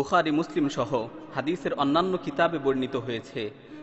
বুখারি, মুসলিম সহ হাদিসের অন্যান্য কিতাবে বর্ণিত হয়েছে।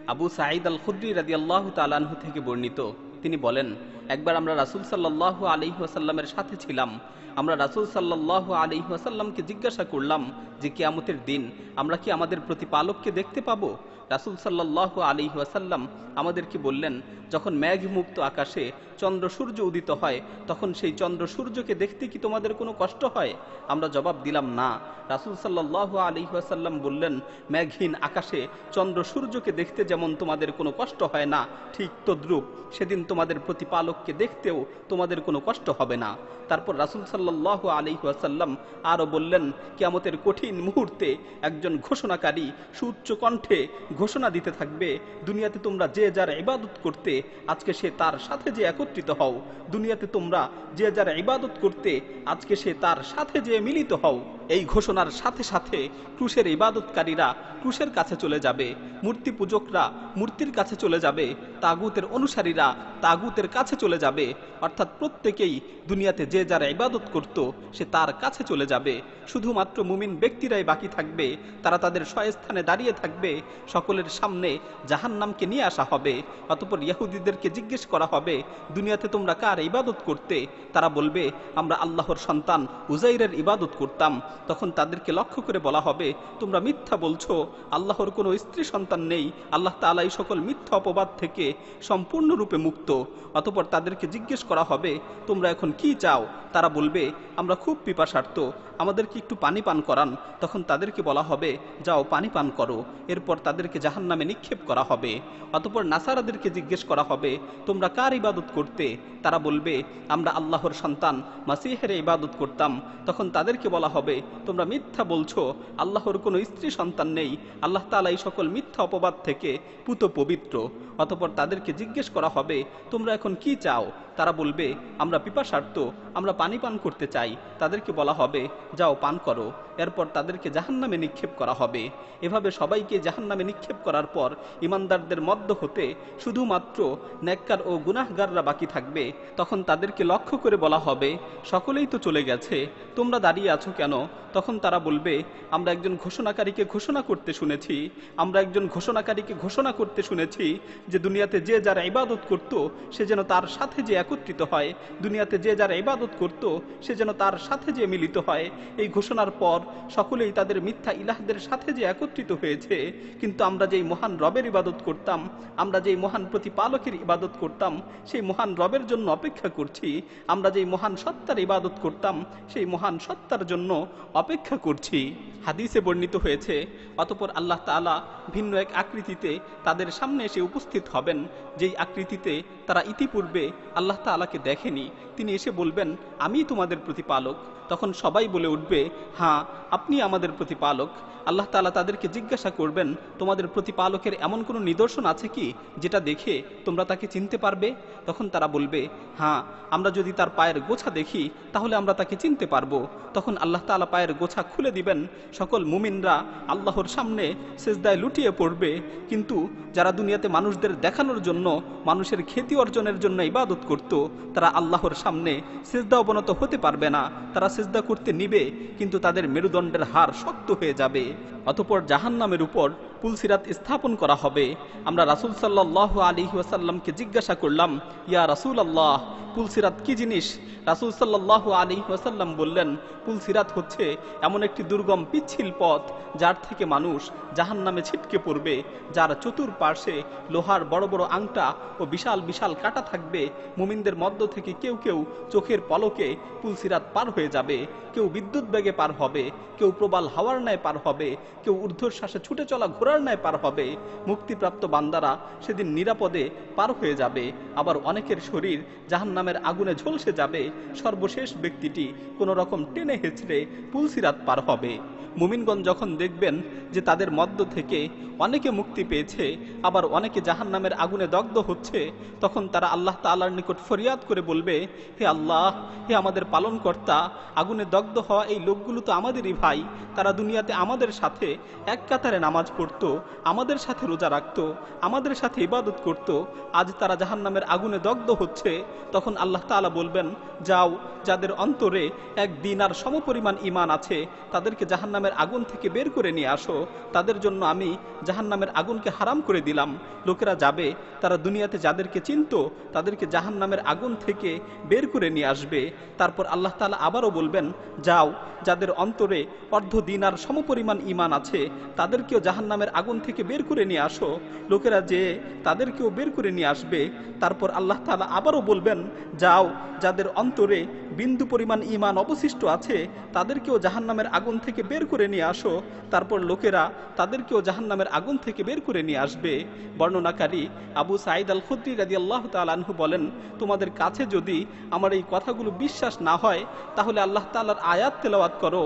আবু সাঈদ আল খুদ্রি রাজি আল্লাহ তালাহু থেকে বর্ণিত। তিনি বলেন, একবার আমরা রাসুল সাল্লাহ আলি ওয়াসাল্লামের সাথে ছিলাম। আমরা রাসুল সাল্লাহ আলি ওয়াসাল্লামকে জিজ্ঞাসা করলাম যে, কিয়ামতের দিন আমরা কি আমাদের প্রতিপালককে দেখতে পাবো রাসুল সাল্লাহ আলী ওয়াসাল্লাম আমাদেরকে বললেন, যখন মেঘমুক্ত আকাশে চন্দ্র সূর্য উদিত হয়, তখন সেই চন্দ্র সূর্যকে দেখতে কি তোমাদের কোনো কষ্ট হয়? আমরা জবাব দিলাম, না। রাসুল সাল্লাহ আলী ওয়াসাল্লাম বললেন ম্যাঘহীন আকাশে চন্দ্র সূর্যকে দেখতে যেমন তোমাদের কোনো কষ্ট হয় না, ঠিক তদ্রূপ। সেদিন তোমাদের প্রতিপালককে দেখতেও তোমাদের কোনো কষ্ট হবে না। তারপর রাসুল সাল্লাহ আলী ওয়াসাল্লাম আরও বললেন, কিয়ামতের কঠিন মুহূর্তে একজন ঘোষণাকারী সুউচ্চ কণ্ঠে ঘোষণা দিতে থাকবে, দুনিয়াতে তোমরা যে যার ইবাদত করতে, আজকে সে তার সাথে যে একত্রিত হও। দুনিয়াতে তোমরা যে যার ইবাদত করতে, আজকে সে তার সাথে যে মিলিত হও। এই ঘোষণার সাথে সাথে ক্রুশের ইবাদতকারীরা ক্রুশের কাছে চলে যাবে, মূর্তি পূজকরা মূর্তির কাছে চলে যাবে, তাগুতের অনুসারীরা তাগুতের কাছে চলে যাবে, অর্থাৎ প্রত্যেকেই দুনিয়াতে যে যারা ইবাদত করত, সে তার কাছে চলে যাবে। শুধুমাত্র মুমিন ব্যক্তিরাই বাকি থাকবে, তারা তাদের স্বস্থানে দাঁড়িয়ে থাকবে, সকলের সামনে জাহান্নামকে নিয়ে আসা হবে, অতপর ইয়াহুদিদেরকে জিজ্ঞেস করা হবে, দুনিয়াতে তোমরা কার ইবাদত করতে? তারা বলবে, আমরা আল্লাহর সন্তান উজাইরের ইবাদত করতাম। তখন তাদেরকে লক্ষ্য করে বলা হবে, তোমরা মিথ্যা বলছো, আল্লাহর কোনো স্ত্রী সন্তান নেই, আল্লাহ তালা এই সকল মিথ্যা অপবাদ থেকে সম্পূর্ণরূপে মুক্ত। অতপর তাদেরকে জিজ্ঞেস করা হবে, তোমরা এখন কি চাও? তারা বলবে, আমরা খুব পিপাসার্থ, আমাদেরকে একটু পানি পান করান। তখন তাদেরকে বলা হবে, যাও পানি পান করো। এরপর তাদেরকে জাহান নামে নিক্ষেপ করা হবে। অতপর নাসারাদেরকে জিজ্ঞেস করা হবে, তোমরা কার ইবাদত করতে? তারা বলবে, আমরা আল্লাহর সন্তান, মাসিহের ইবাদত করতাম। তখন তাদেরকে বলা হবে, তোমরা মিথ্যা বলছো, আল্লাহর কোনো স্ত্রী সন্তান নেই। আল্লাহ তালা এই সকল মিথ্যা অপবাদ থেকে পুত পবিত্র অতপর তাদেরকে জিজ্ঞেস করা হবে, তোমরা এখন কি চাও? তারা বলবে, আমরা পিপাসার্থ আমরা পানি পান করতে চাই। তাদেরকে বলা হবে, যাও পান করো। এরপর তাদেরকে জাহান্নামে নিক্ষেপ করা হবে। এভাবে সবাইকে জাহান্নামে নিক্ষেপ করার পর ইমানদারদের মধ্য হতে শুধুমাত্র নেককার ও গুনাহগাররা বাকি থাকবে। তখন তাদেরকে লক্ষ্য করে বলা হবে, সকলেই তো চলে গেছে, তোমরা দাঁড়িয়ে আছো কেন? তখন তারা বলবে, আমরা একজন ঘোষণাকারীকে ঘোষণা করতে শুনেছি, আমরা একজন ঘোষণাকারীকে ঘোষণা করতে শুনেছি যে দুনিয়াতে যে যারা ইবাদত করত, সে যেন তার সাথে যে একত্রিত হয়, দুনিয়াতে যে যারা ইবাদত করত, সে যেন তার সাথে যে মিলিত হয়। এই ঘোষণার পর সকলেই তাদের মিথ্যা ইলাহদের সাথে যে একত্রিত হয়েছে, কিন্তু আমরা যেই মহান রবের ইবাদত করতাম, আমরা যেই মহান প্রতিপালকের ইবাদত করতাম, সেই মহান রবের জন্য অপেক্ষা করছি, আমরা যেই মহান সত্তার ইবাদত করতাম, সেই মহান সত্তার জন্য অপেক্ষা করছি। হাদিসে বর্ণিত হয়েছে, অতপর আল্লাহ তালা ভিন্ন এক আকৃতিতে তাদের সামনে এসে উপস্থিত হবেন, যেই আকৃতিতে তারা ইতিপূর্বে আল্লাহ তালাকে দেখেনি। তিনি এসে বলবেন, আমি তোমাদের প্রতিপালক। তখন সবাই বলে উঠবে হ্যাঁ আপনি আমাদের প্রতিপালক। আল্লাহ তালা তাদেরকে জিজ্ঞাসা করবেন, তোমাদের প্রতিপালকের এমন কোনো নিদর্শন আছে কি, যেটা দেখে তোমরা তাকে চিনতে পারবে? তখন তারা বলবে হ্যাঁ আমরা যদি তার পায়ের গোছা দেখি, তাহলে আমরা তাকে চিনতে পারব। তখন আল্লাহ তালা পায়ের গোছা খুলে দিবেন। সকল মুমিনরা আল্লাহর সামনে সেজদায় লুটিয়ে পড়বে। কিন্তু যারা দুনিয়াতে মানুষদের দেখানোর জন্য মানুষের খ্যাতি অর্জনের জন্য ইবাদত করত, তারা আল্লাহর সামনে সিজদা অবনত হতে পারবে না। তারা সিজদা করতে নিবে, কিন্তু তাদের মেরুদণ্ডের হার শক্ত হয়ে যাবে। অতপর জাহান্নামের উপর পুলসিরাত স্থাপন করা হবে। আমরা রাসুল সাল্লাহ আলী ওয়াসাল্লামকে জিজ্ঞাসা করলাম, ইয়া রাসুল আল্লাহ পুলসিরাত কি জিনিস? রাসুল সাল্লাহ আলী ওয়াসাল্লাম বললেন পুলসিরাত হচ্ছে এমন একটি দুর্গম পিচ্ছিল পথ, যার থেকে মানুষ জাহান নামে ছিটকে পড়বে, যার চতুর পার্শ্বে লোহার বড় বড় আংটা ও বিশাল বিশাল কাটা থাকবে। মুমিনদের মধ্য থেকে কেউ কেউ চোখের পলকে পুলসিরাত পার হয়ে যাবে। কেউ বিদ্যুৎ বেগে পার হবে, কেউ প্রবাল হাওয়ার ন্যায় পার হবে, কেউ ঊর্ধ্বশ্বাসে ছুটে চলা ঘোড়ার ন্যায় পার হবে, মুক্তিপ্রাপ্ত বান্দারা সেদিন নিরাপদে পার হয়ে যাবে। আবার অনেকের শরীর জাহান নামের আগুনে ঝলসে যাবে। সর্বশেষ ব্যক্তিটি কোনো রকম টেনে হেঁচড়ে পুলসিরাত পার হবে। মুমিনগঞ্জ যখন দেখবেন যে তাদের মধ্য থেকে অনেকে মুক্তি পেয়েছে, আবার অনেকে জাহান নামের আগুনে দগ্ধ হচ্ছে, তখন তারা আল্লাহ তাল্লার নিকট ফরিয়াদ করে বলবে, হে আল্লাহ, হে আমাদের পালনকর্তা, আগুনে দগ্ধ হওয়া এই লোকগুলো তো আমাদেরই ভাই। তারা দুনিয়াতে আমাদের সাথে এক কাতারে নামাজ পড়ত থাকতো আমাদের সাথে রোজা রাখতো, আমাদের সাথে ইবাদত করত, আজ তারা জাহান্নামের আগুনে দগ্ধ হচ্ছে, তখন আল্লাহ তাআলা বলবেন, যাও, যাদের অন্তরে এক দিন আর সমপরিমাণ ইমান আছে, তাদেরকে জাহান্নামের আগুন থেকে বের করে নিয়ে আসো, তাদের জন্য আমি জাহান্নামের আগুনকে হারাম করে দিলাম। লোকেরা যাবে, তারা দুনিয়াতে যাদেরকে চিনত, তাদেরকে জাহান্নামের আগুন থেকে বের করে নিয়ে আসবে। তারপর আল্লাহ তাআলা আবারও বলবেন, যাও, যাদের অন্তরে অর্ধ দিন আর সমপরিমাণ ইমান আছে, তাদেরকেও জাহান্নামের আগুন থেকে বের করে নিয়ে আসো। লোকেরা যে তাদেরকেও বের করে নিয়ে আসবে। তারপর আল্লাহ তালা আবারও বলবেন, যাও, যাদের অন্তরে বিন্দু পরিমাণ ইমান অবশিষ্ট আছে, তাদেরকেও জাহান্নামের আগুন থেকে বের করে নিয়ে আসো। তারপর লোকেরা তাদেরকেও জাহান্নামের আগুন থেকে বের করে নিয়ে আসবে। বর্ণনাকারী আবু সাঈদ আল খুদ্রি রাজি আল্লাহ তালানহু বলেন, তোমাদের কাছে যদি আমার এই কথাগুলো বিশ্বাস না হয়, তাহলে আল্লাহ তাআলার আয়াত তেলাওয়াত করো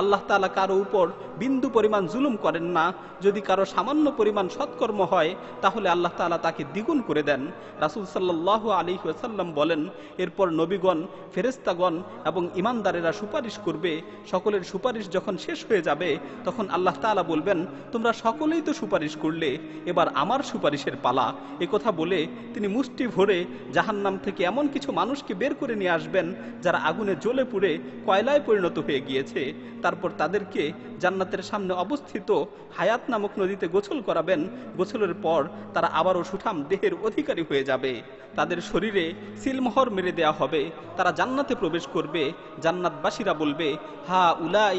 আল্লাহ তাআলা কারও উপর বিন্দু পরিমাণ জুলুম করেন না। যদি কারও সামান্য পরিমাণ সৎকর্ম হয়, তাহলে আল্লাহ তাআলা তাকে দ্বিগুণ করে দেন। রাসূল সাল্লাল্লাহু আলাইহি ওয়াসাল্লাম বলেন, এরপর নবীগণ, ফেরেশতাগণ এবং ইমানদারেরা সুপারিশ করবে। সকলের সুপারিশ যখন শেষ হয়ে যাবে, তখন আল্লাহ তাআলা বলবেন, তোমরা সকলেই তো সুপারিশ করলে, এবার আমার সুপারিশের পালা। এ কথা বলে তিনি মুষ্টি ভরে জাহান্নাম থেকে এমন কিছু মানুষকে বের করে নিয়ে আসবেন, যারা আগুনে জ্বলে পুড়ে কয়লায় পরিণত হয়ে গিয়েছে। তারপর তাদেরকে জান্নাতের সামনে অবস্থিত হায়াত নামক নদীতে গোসল করাবেন। গোসলের পর তারা আবারও সুঠাম দেহের অধিকারী হয়ে যাবে। তাদের শরীরে সিলমোহর মেরে দেয়া হবে। তারা জান্নাতে প্রবেশ করবে। জান্নাতবাসীরা বলবে, হা উলা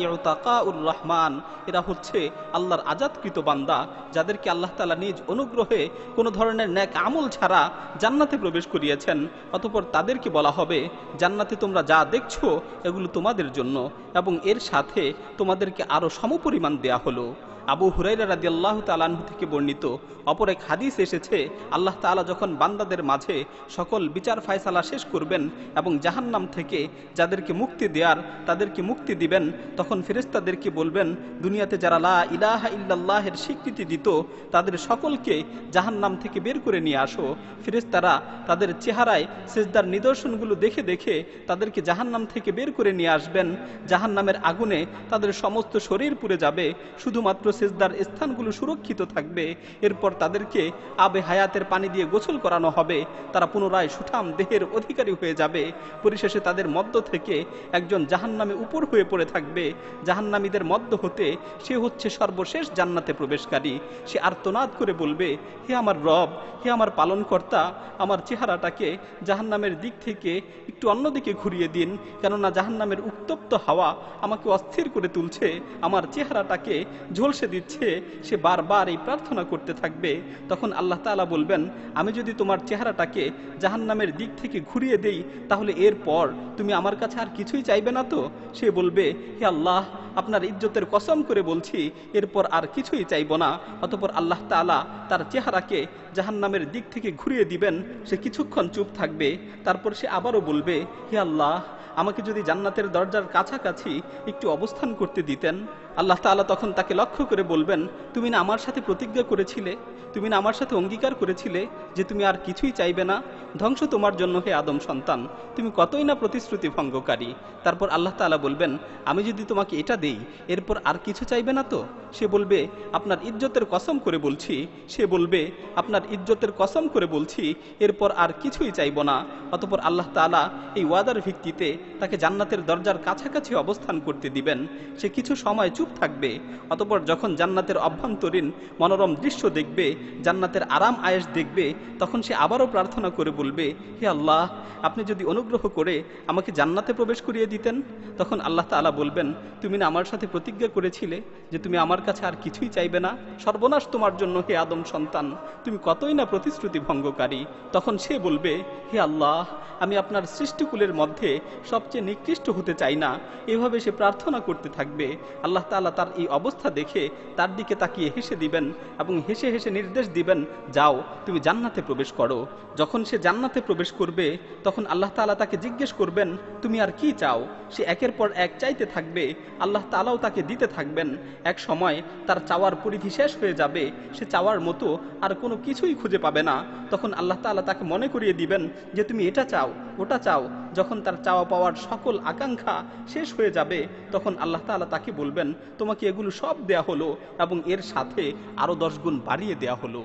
উর রহমান। এরা হচ্ছে আল্লাহর আজাদকৃত বান্দা, যাদেরকে আল্লাহ তালা নিজ অনুগ্রহে কোনো ধরনের ন্যাক আমল ছাড়া জান্নাতে প্রবেশ করিয়েছেন। অতপর তাদেরকে বলা হবে, জান্নাতে তোমরা যা দেখছ, এগুলো তোমাদের জন্য এবং এর সাথে তোমাদেরকে আরও সমপরিমাণ দেয়া হলো। আবু হুরাইরা রাদি আল্লাহ তালাহু থেকে বর্ণিত, অপর এক হাদিস এসেছে, আল্লাহ তাআলা যখন বান্দাদের মাঝে সকল বিচার ফায়সালা শেষ করবেন এবং জাহান্নাম থেকে যাদেরকে মুক্তি দেয়ার, তাদেরকে মুক্তি দিবেন, তখন ফেরেস্তাদেরকে বলবেন, দুনিয়াতে যারা লা ইলাহা ইল্লাল্লাহের স্বীকৃতি দিত, তাদের সকলকে জাহান্নাম থেকে বের করে নিয়ে আসো। ফেরেস্তারা তাদের চেহারায় সেজদার নিদর্শনগুলো দেখে দেখে তাদেরকে জাহান্নাম থেকে বের করে নিয়ে আসবেন। জাহান্নামের আগুনে তাদের সমস্ত শরীর পুড়ে যাবে। শুধুমাত্র সেজদার স্থানগুলো সুরক্ষিত থাকবে। এরপর তাদেরকে আবে হায়াতের পানি দিয়ে গোসল করানো হবে। তারা পুনরায় সুঠাম দেহের অধিকারী হয়ে যাবে। পরিশেষে তাদের মধ্য থেকে একজন জাহান্নামে উপর হয়ে পড়ে থাকবে। জাহান্নামীদের মধ্য হতে সে হচ্ছে সর্বশেষ জান্নাতে প্রবেশকারী। সে আর্তনাদ করে বলবে, হে আমার রব, হে আমার পালনকর্তা, আমার চেহারাটাকে জাহান্নামের দিক থেকে একটু অন্যদিকে ঘুরিয়ে দিন। কেননা জাহান্নামের উত্তপ্ত হাওয়া আমাকে অস্থির করে তুলছে। আমার চেহারাটাকে ঝলসে দিচ্ছে, সে বারবার এই প্রার্থনা করতে থাকবে। তখন আল্লাহ তালা বলবেন, আমি যদি তোমার চেহারাটাকে জাহান্নামের দিক থেকে ঘুরিয়ে দেই, তাহলে এরপর তুমি আমার কাছে আর কিছুই চাইবে না তো? সে বলবে, হে আল্লাহ, আপনার ইজ্জতের কসম করে বলছি, এরপর আর কিছুই চাইব না। অতপর আল্লাহ তাআলা তার চেহারাকে জাহান্নামের দিক থেকে ঘুরিয়ে দিবেন, সে কিছুক্ষণ চুপ থাকবে, তারপর সে আবারও বলবে, হে আল্লাহ, আমাকে যদি জান্নাতের দরজার কাছাকাছি একটু অবস্থান করতে দিতেন? আল্লাহ তাআলা তখন তাকে লক্ষ্য করে বলবেন, তুমি না আমার সাথে প্রতিজ্ঞা করেছিলে? তুমি না আমার সাথে অঙ্গীকার করেছিলে যে তুমি আর কিছুই চাইবে না? ধ্বংস তোমার জন্য হে আদম সন্তান, তুমি কতই না প্রতিশ্রুতি ভঙ্গকারী। তারপর আল্লাহ তাআলা বলবেন, আমি যদি তোমাকে এটা দেই, এরপর আর কিছু চাইবে না তো? সে বলবে, আপনার ইজ্জতের কসম করে বলছি, সে বলবে, আপনার ইজ্জতের কসম করে বলছি, এরপর আর কিছুই চাইব না। অতপর আল্লাহ তাআলা এই ওয়াদার ভিত্তিতে তাকে জান্নাতের দরজার কাছাকাছি অবস্থান করতে দিবেন। সে কিছু সময় চুপ থাকবে। অতপর যখন জান্নাতের অভ্যন্তরীণ মনোরম দৃশ্য দেখবে, জান্নাতের আরাম আয়েস দেখবে, তখন সে আবারও প্রার্থনা করে বলবে, হে আল্লাহ, আপনি যদি অনুগ্রহ করে আমাকে জান্নাতে প্রবেশ করিয়ে দিতেন, তখন আল্লাহ তাআলা বলবেন, তুমি না আমার সাথে প্রতিজ্ঞা করেছিলে যে তুমি আমার কাছে আর কিছুই চাইবে না। সর্বনাশ তোমার জন্য, হে আদম সন্তান, তুমি কতই না প্রতিশ্রুতি ভঙ্গকারী। তখন সে বলবে, হে আল্লাহ, আমি আপনার সৃষ্টিকুলের মধ্যে সবচেয়ে নিকৃষ্ট হতে চাই না। এভাবে সে প্রার্থনা করতে থাকবে। আল্লাহ তাআলা তার এই অবস্থা দেখে তার দিকে তাকিয়ে হেসে দিবেন এবং হেসে হেসে নির্দেশ দিবেন, যাও, তুমি জান্নাতে প্রবেশ করো। যখন সে জান্নাতে প্রবেশ করবে, তখন আল্লাহ তাআলা তাকে জিজ্ঞেস করবেন, তুমি আর কি চাও? সে একের পর এক চাইতে থাকবে, আল্লাহ তাআলাও তাকে দিতে থাকবেন। এক সময় তার চাওয়ার পরিধি শেষ হয়ে যাবে, সে চাওয়ার মতো আর কোনো কিছুই খুঁজে পাবে না। তখন আল্লাহ তাআলা তাকে মনে করিয়ে দিবেন যে, তুমি এটা চাও, ওটা চাও। যখন তার চাওয়া পাওয়ার সকল আকাঙ্ক্ষা শেষ হয়ে যাবে, তখন আল্লাহ তাআলা তাকে বলবেন, তোমাকে এগুলো সব দেয়া হলো এবং এর সাথে আরও দশ গুণ বাড়িয়ে দেয়া হলো।